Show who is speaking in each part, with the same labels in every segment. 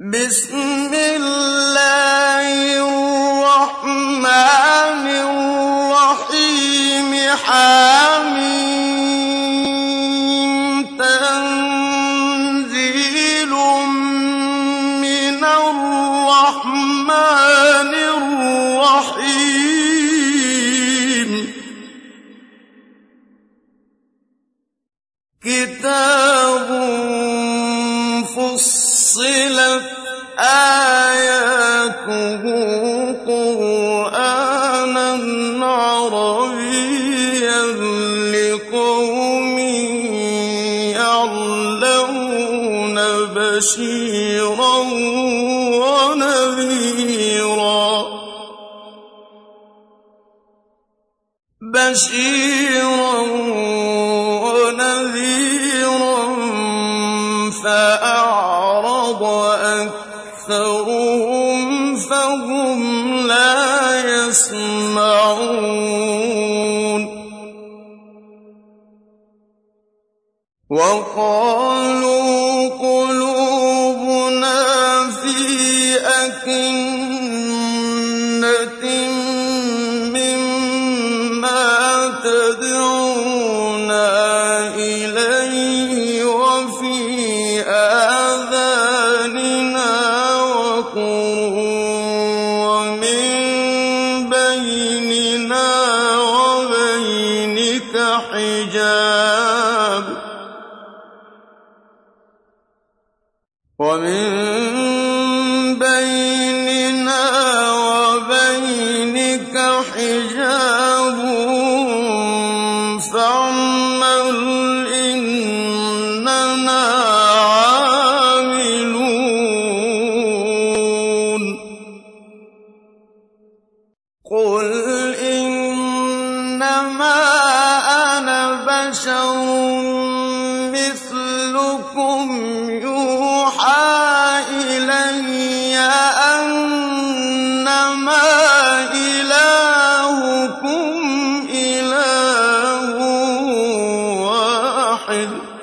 Speaker 1: بِسْمِ اللَّهِ. وَقَالُوا حِجَابٌ وَاحِدٌ.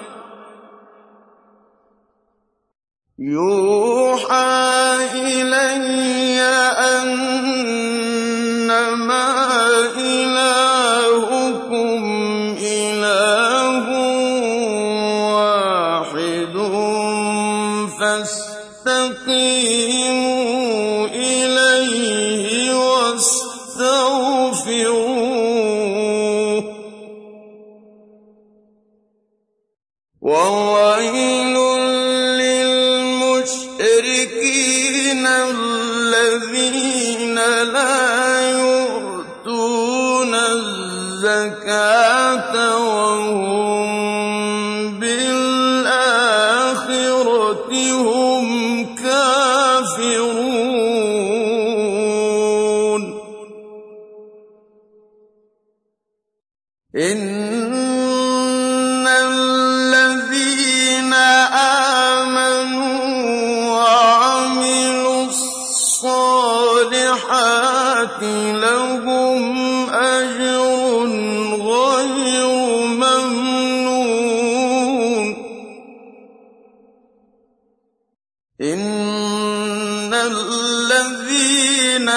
Speaker 1: الَّذِينَ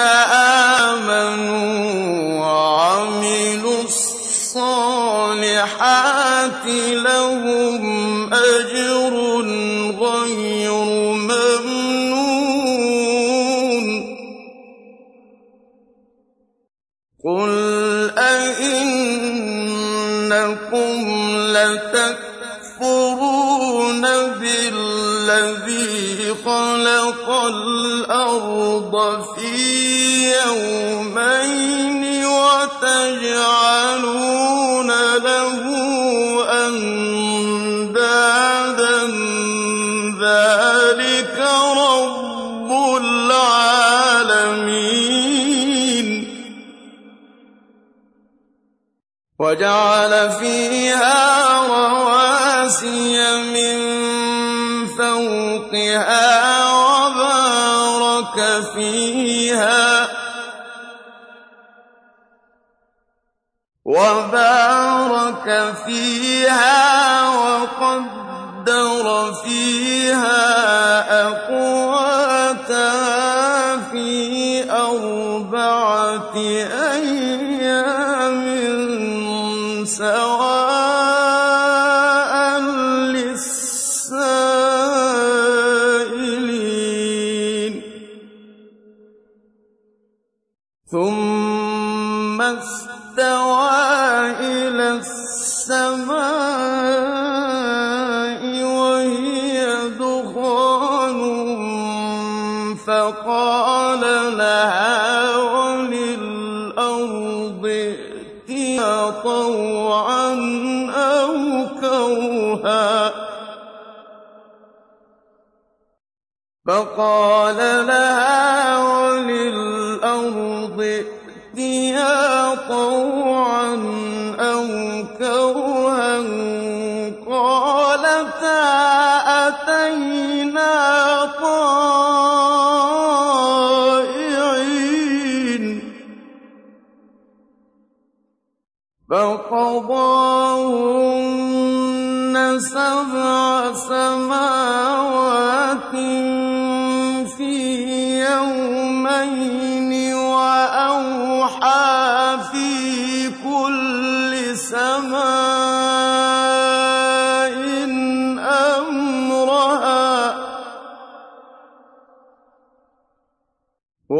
Speaker 1: آمَنُوا وَعَمِلُوا الصَّالِحَاتِ لَهُمْ أَجْرٌ غَيْرُ مَمْنُونٍ. قُلْ أَئِنَّكُمْ لَتَكْفُرُونَ بِالَّذِي خَلَقَ الْأَرْضَ يَوْمَيْنِ وَتَجْعَلُونَ لَهُ أَندَادًا ۚ. ذَٰلِكَ رَبُّ الْعَالَمِينَ. وَجَعَلَ فِيهَا رَوَاسِيَ مِن فَوْقِهَا وَبَارَكَ فِيهَا. وَقَدَّرَ فِيهَا فقال لها وللأرض ائتيا طوعا أو كرها قالتا أتينا طائعين. فقضاهن سبع سماوات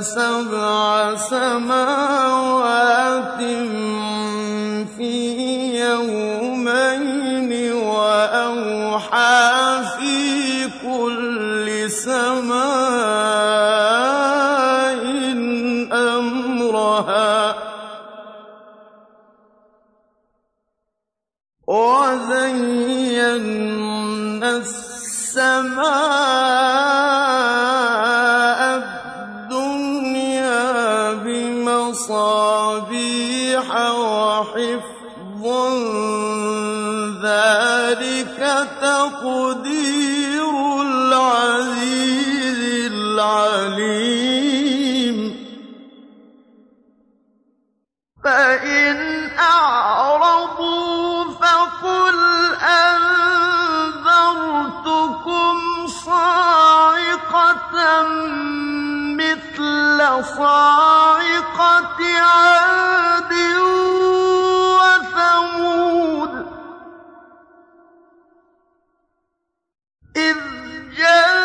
Speaker 1: سبع سماوات في يومين وأوحى في كل سماء مثل صاعقة عاد وثمود. إذ جاءتهم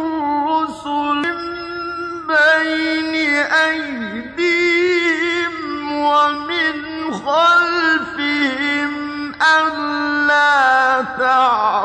Speaker 1: الرسل من بين أيديهم ومن خلفهم ألا تعبدوا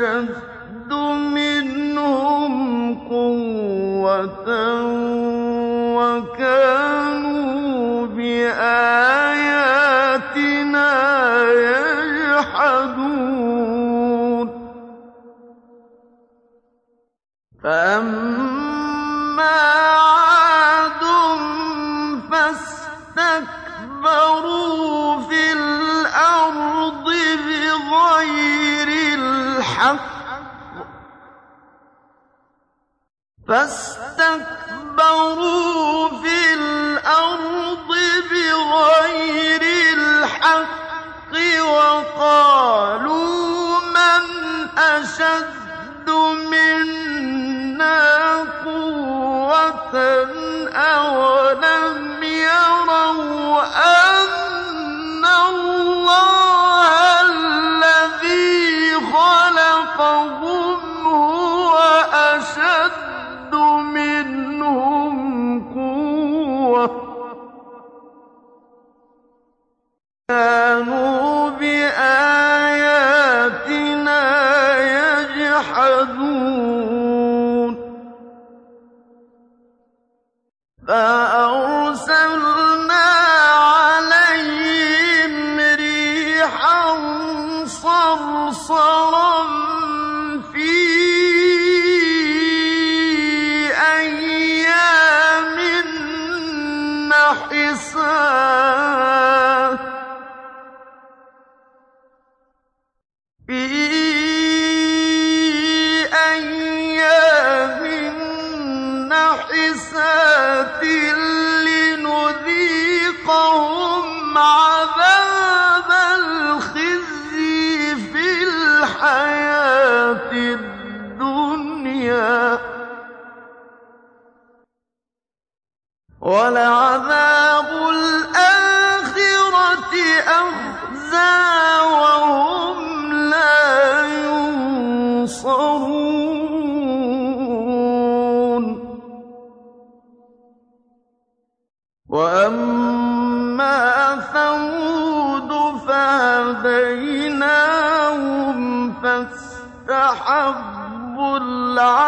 Speaker 1: أشد فاستكبروا في الأرض بغير الحق وقالوا من أشد منا قوة أولم يروا أن الله الذي خلقه يَسْتَطْهَرُونَ وَأَمَّا ثَمُودُ فَهَدَيْنَاهُمْ فَاسْتَحَبُّوا الْعَمَىٰ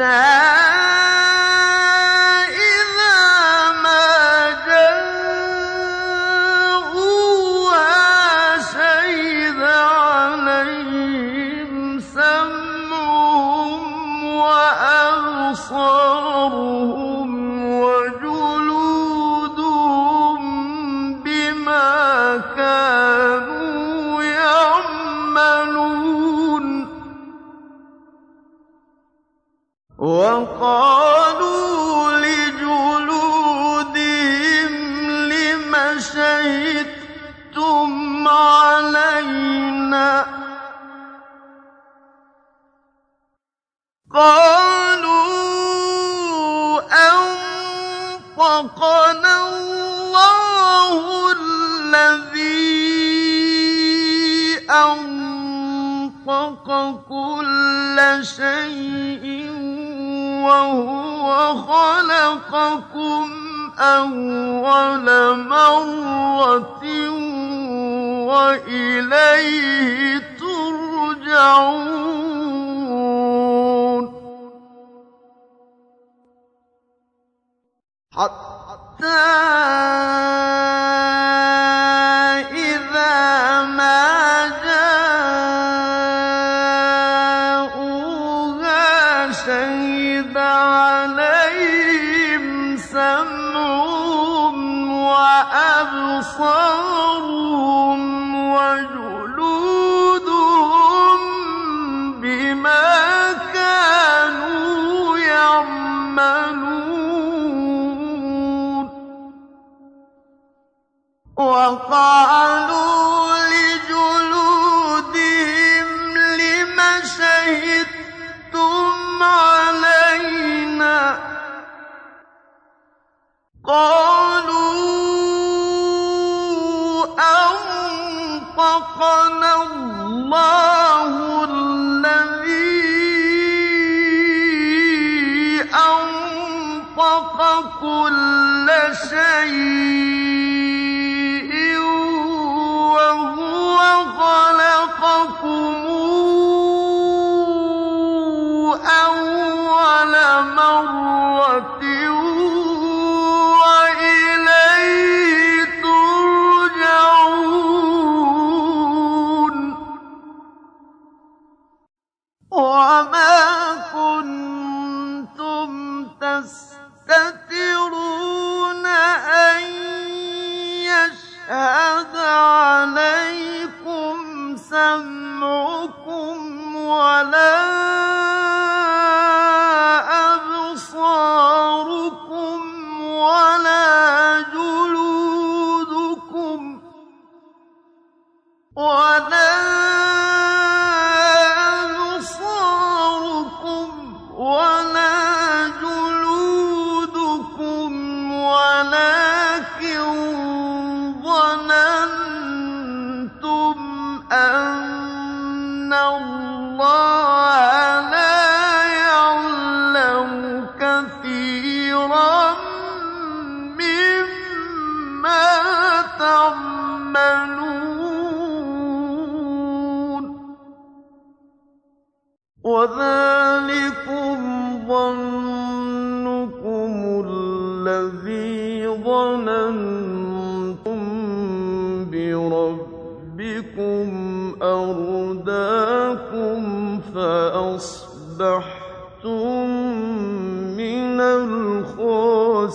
Speaker 1: that شيء وهو خلقكم أول مرة وإليه ترجعون. حتى أن الله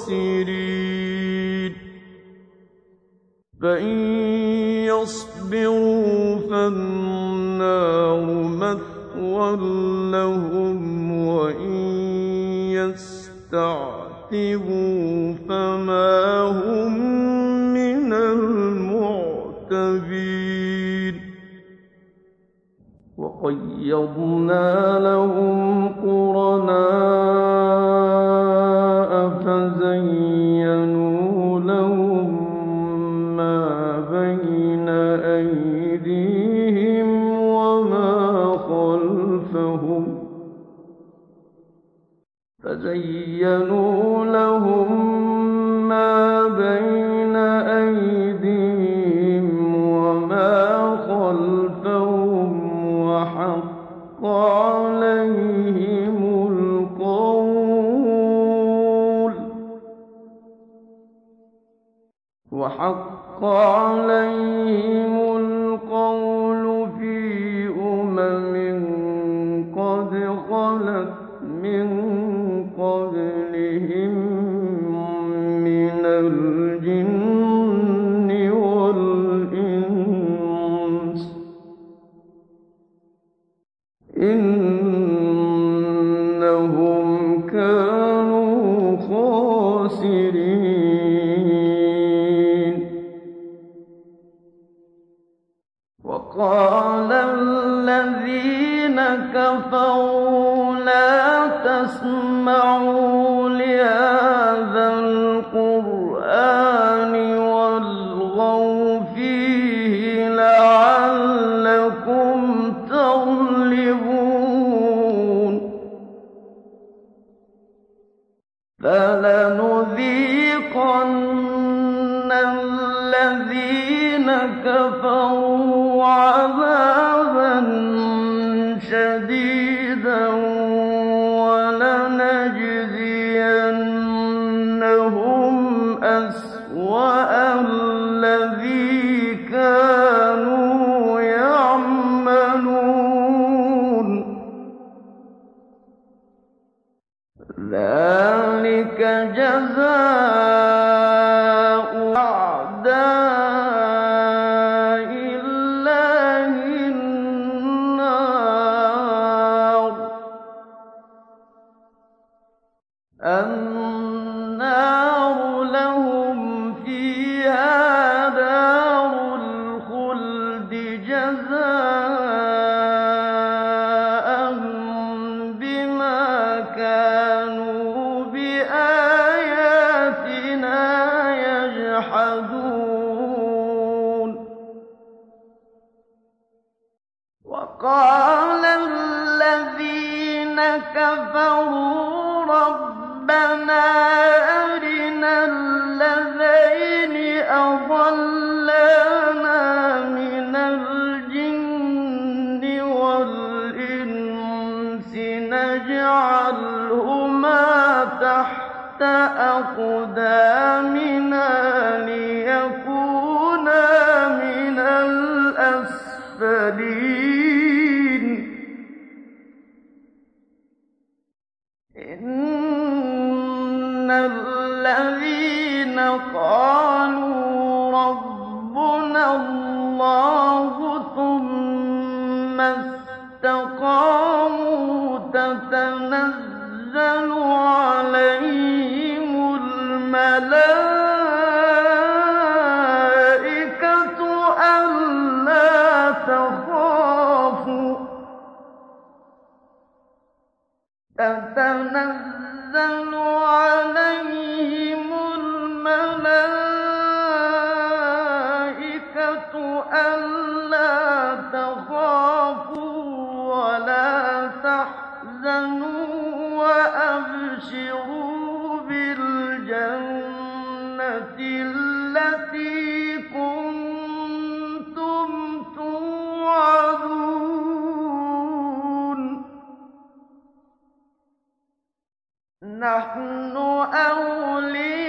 Speaker 1: الخاسرين فإن يصبروا فالنار مثوى لهم وإن يستعتبوا فما هم من المعتبين. وقيضنا لهم يَنُورٌ أَلَّا نَحْنُ أَوْلِيَاؤُكُمْ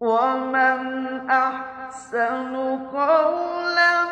Speaker 1: وَمَنْ أَحْسَنُ قَوْلًا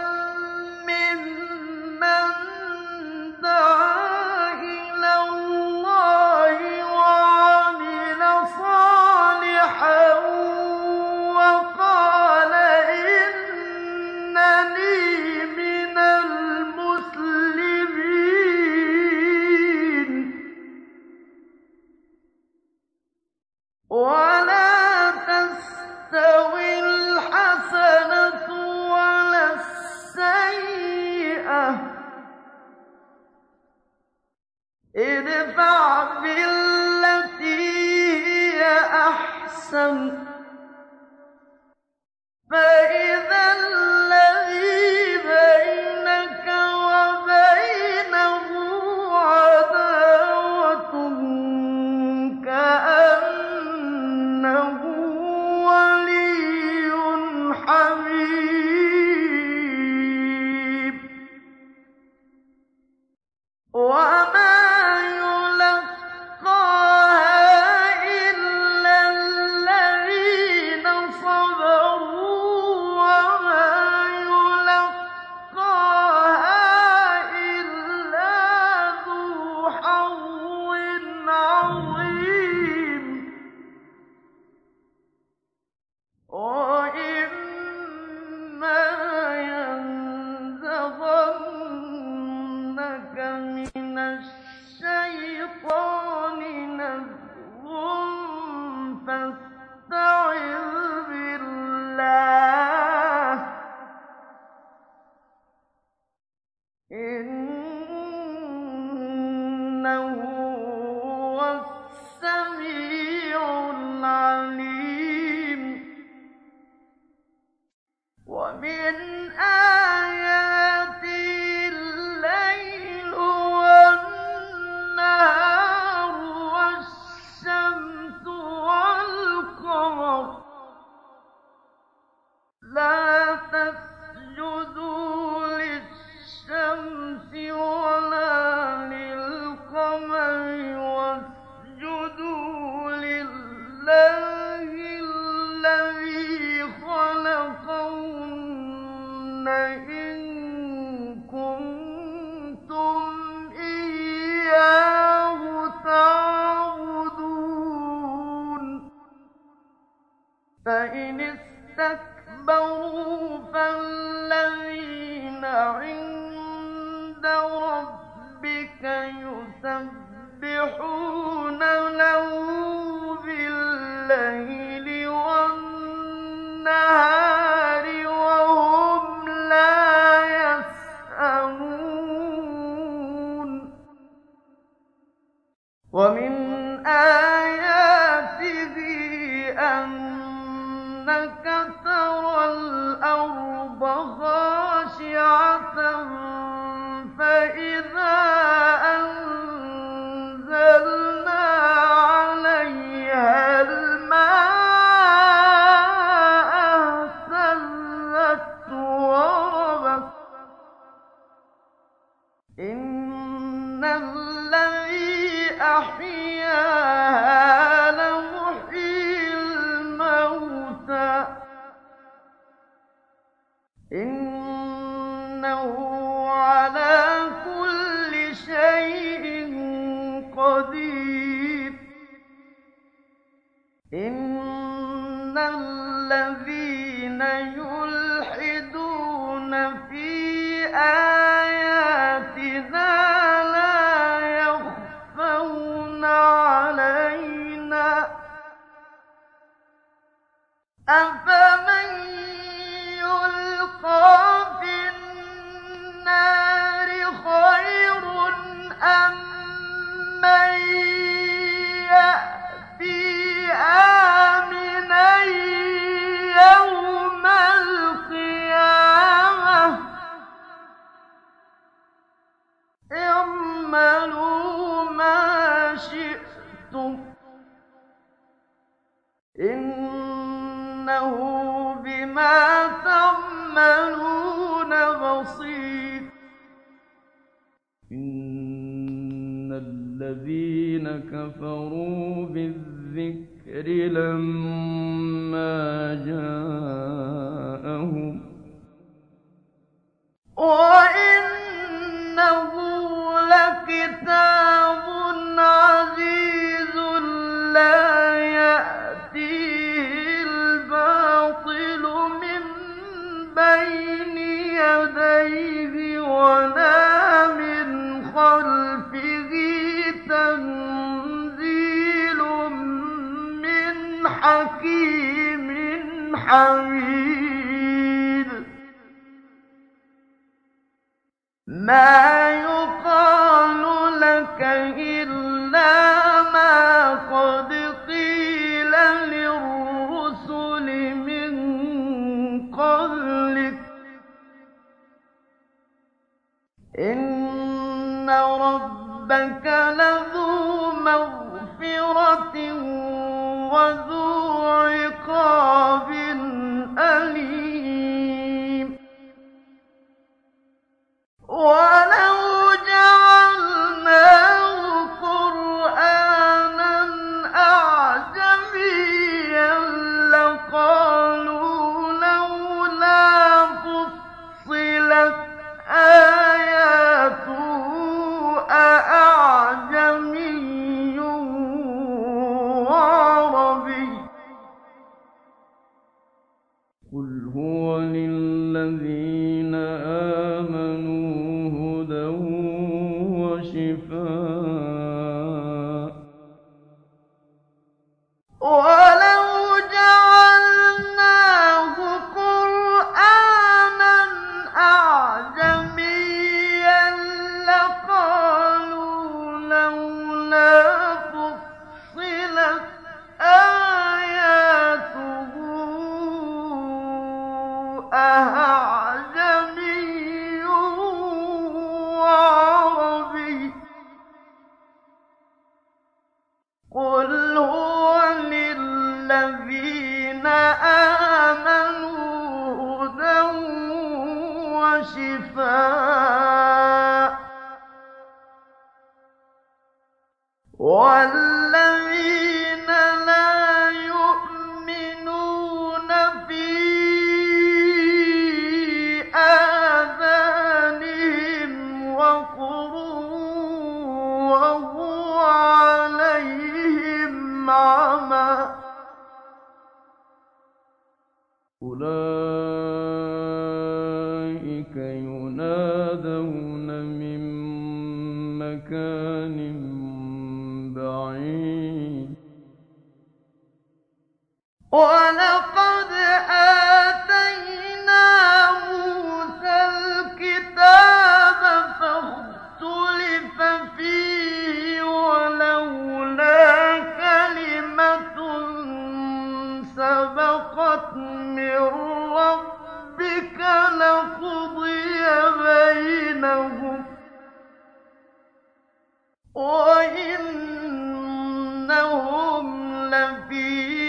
Speaker 1: الذي أحيا الذين كفروا بالذكر لما حميد ما وشفاء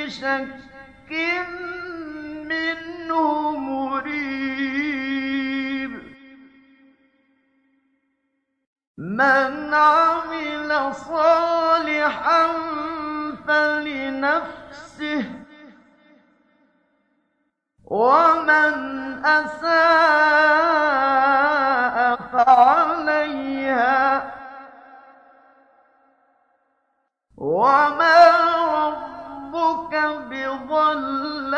Speaker 1: شك منه مريب. من عمل صالحا فلنفسه ومن أساء فعليها وما ربك بظلام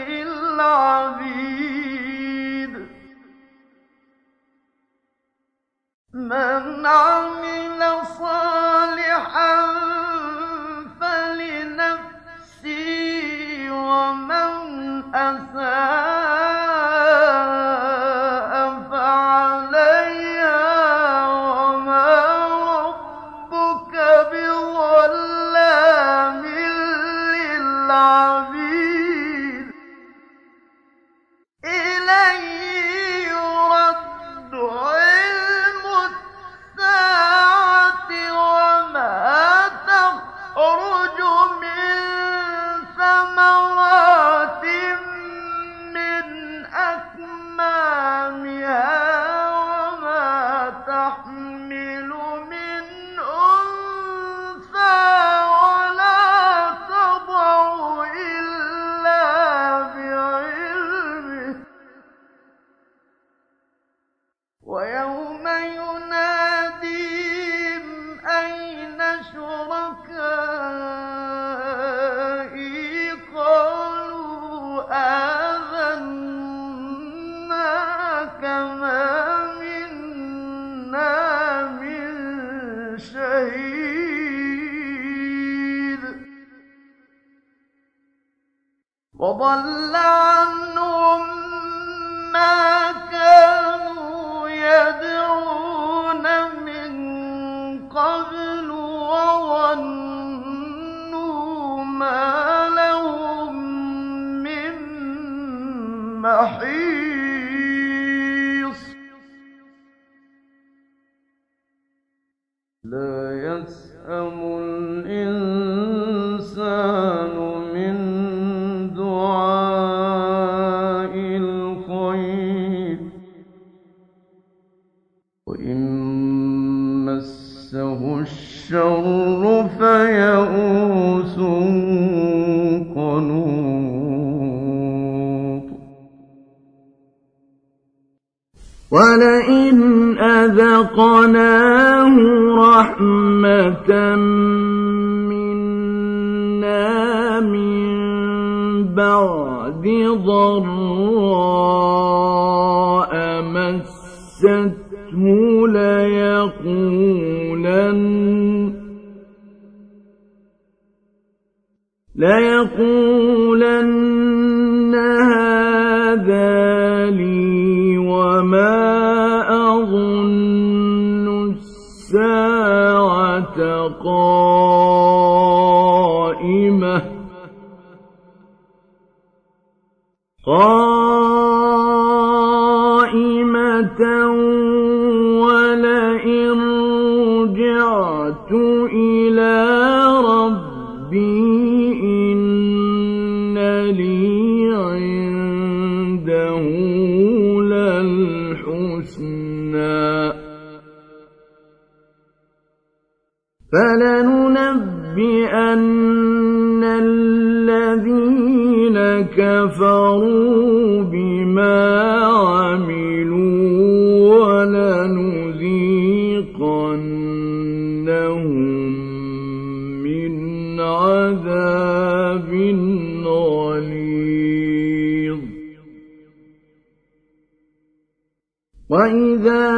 Speaker 1: للعبيد. من عمل صالحا فلنفسه ومن أساء لا يسأم الإنسان من دعاء الخير. وإن مسه الشر قنوط. ولئن أذقناه رحمة منا من بعد ضراء مسته ليقولن ليقولن هذا لي وما قائمة. قائمة ولئن رجعت إلى وَإِذَا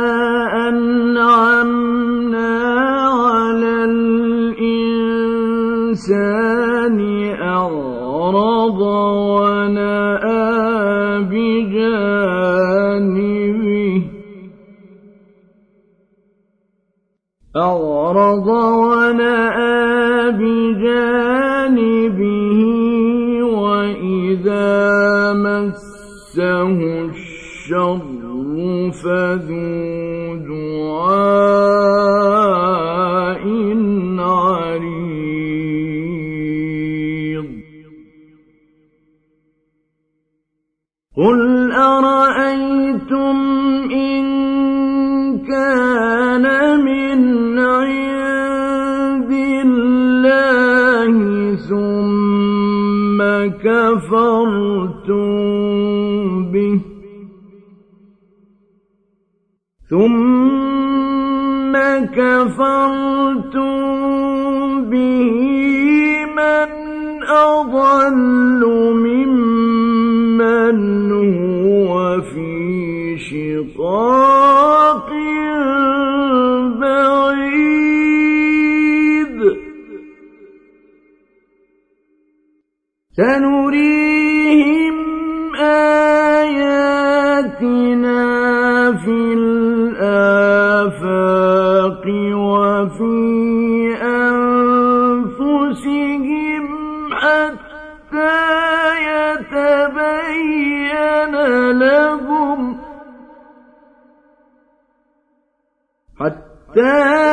Speaker 1: أَنْعَمْنَا عَلَى الْإِنسَانِ أَعْرَضَ وَنَأَىٰ بِجَانِبِهِ أَعْرَضَ وَنَأَىٰ بِجَانِبِهِ وَإِذَا مَسَّهُ الشر فذو دعاء عريض. قل أرأيتم إن كان من عند الله ثم كفرتم ثم كفرتم به من
Speaker 2: أضل ممن هو في شقاق بعيد حتى